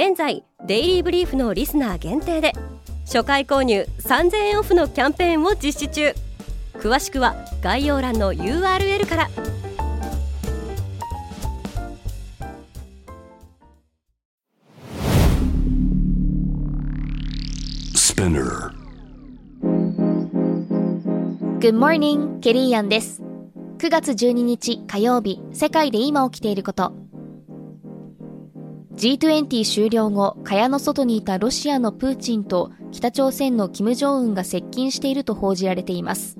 現在デイリーブリーフのリスナー限定で初回購入3000円オフのキャンペーンを実施中。詳しくは概要欄の URL から。Good morning, ケリーアンです。9月12日火曜日世界で今起きていること G20 終了後、蚊帳の外にいたロシアのプーチンと北朝鮮の金正恩が接近していると報じられています。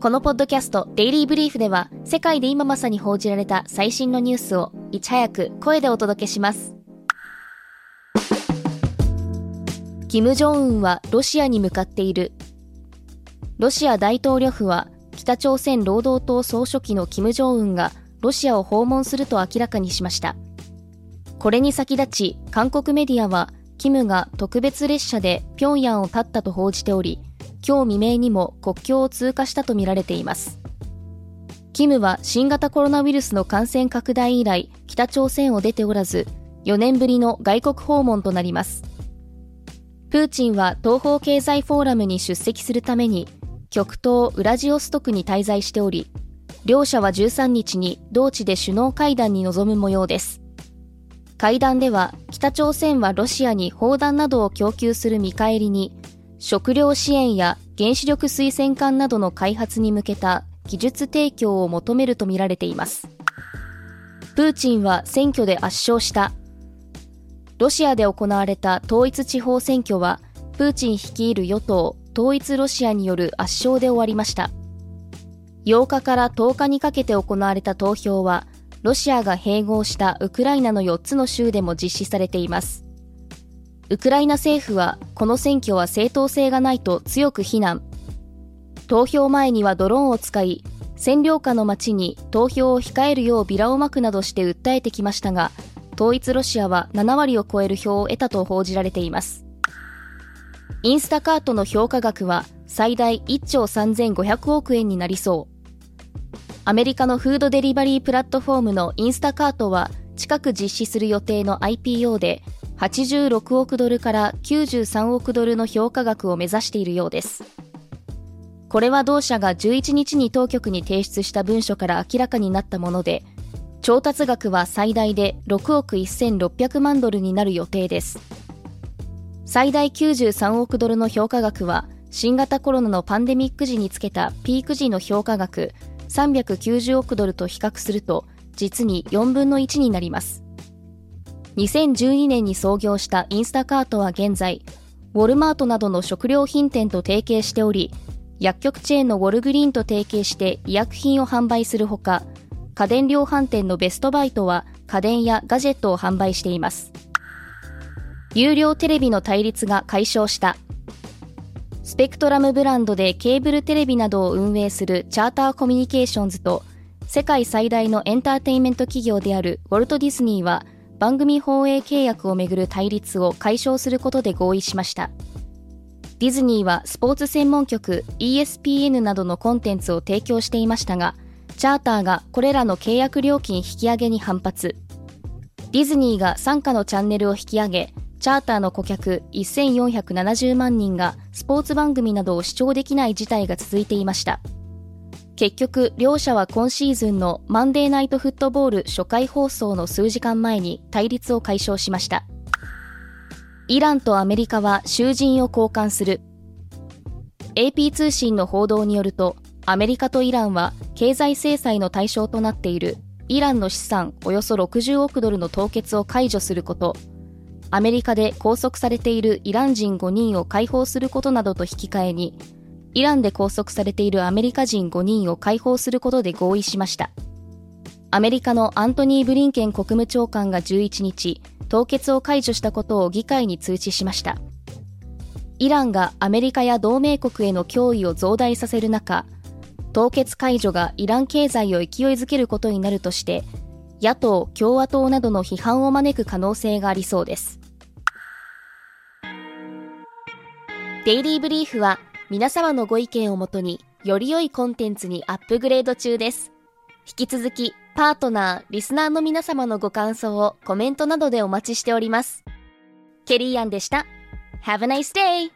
このポッドキャスト、デイリーブリーフでは、世界で今まさに報じられた最新のニュースを、いち早く声でお届けします。金正恩はロシアに向かっている。ロシア大統領府は、北朝鮮労働党総書記の金正恩がロシアを訪問すると明らかにしました。これに先立ち、韓国メディアは、キムが特別列車で平壌を立ったと報じており、今日未明にも国境を通過したとみられています。キムは新型コロナウイルスの感染拡大以来、北朝鮮を出ておらず、4年ぶりの外国訪問となります。プーチンは東方経済フォーラムに出席するために、極東ウラジオストクに滞在しており、両者は13日に同地で首脳会談に臨む模様です。会談では北朝鮮はロシアに砲弾などを供給する見返りに食料支援や原子力推薦艦などの開発に向けた技術提供を求めるとみられています。プーチンは選挙で圧勝した。ロシアで行われた統一地方選挙はプーチン率いる与党統一ロシアによる圧勝で終わりました。8日から10日にかけて行われた投票はロシアが併合したウクライナの4つの州でも実施されています。ウクライナ政府はこの選挙は正当性がないと強く非難。投票前にはドローンを使い、占領下の町に投票を控えるようビラをまくなどして訴えてきましたが、統一ロシアは7割を超える票を得たと報じられています。インスタカートの評価額は最大1兆3500億円になりそう。アメリカのフードデリバリープラットフォームのインスタカートは近く実施する予定の IPO で86億ドルから93億ドルの評価額を目指しているようです。これは同社が11日に当局に提出した文書から明らかになったもので、調達額は最大で6億1600万ドルになる予定です。最大93億ドルの評価額は、新型コロナのパンデミック時につけたピーク時の評価額390億ドルと比較すると実に4分の1になります。2012年に創業したインスタカートは現在ウォルマートなどの食料品店と提携しており薬局チェーンのウォルグリーンと提携して医薬品を販売するほか家電量販店のベストバイトは家電やガジェットを販売しています。有料テレビの対立が解消した。スペクトラムブランドでケーブルテレビなどを運営するチャーターコミュニケーションズと世界最大のエンターテインメント企業であるウォルト・ディズニーは番組放映契約をめぐる対立を解消することで合意しました。ディズニーはスポーツ専門局 ESPN などのコンテンツを提供していましたがチャーターがこれらの契約料金引き上げに反発。ディズニーが傘下のチャンネルを引き上げチャーターの顧客1470万人がスポーツ番組などを視聴できない事態が続いていました。結局、両者は今シーズンのマンデーナイトフットボール初回放送の数時間前に対立を解消しました。イランとアメリカは囚人を交換する。AP 通信の報道によると、アメリカとイランは経済制裁の対象となっているイランの資産およそ60億ドルの凍結を解除すること、アメリカで拘束されているイラン人5人を解放することなどと引き換えに、イランで拘束されているアメリカ人5人を解放することで合意しました。アメリカのアントニー・ブリンケン国務長官が11日凍結を解除したことを議会に通知しましたイランがアメリカや同盟国への脅威を増大させる中凍結解除がイラン経済を勢いづけることになるとして野党・共和党などの批判を招く可能性がありそうですデイリーブリーフは皆様のご意見をもとにより良いコンテンツにアップグレード中です引き続きパートナー、リスナーの皆様のご感想をコメントなどでお待ちしております。ケリーアンでした。Have a nice day!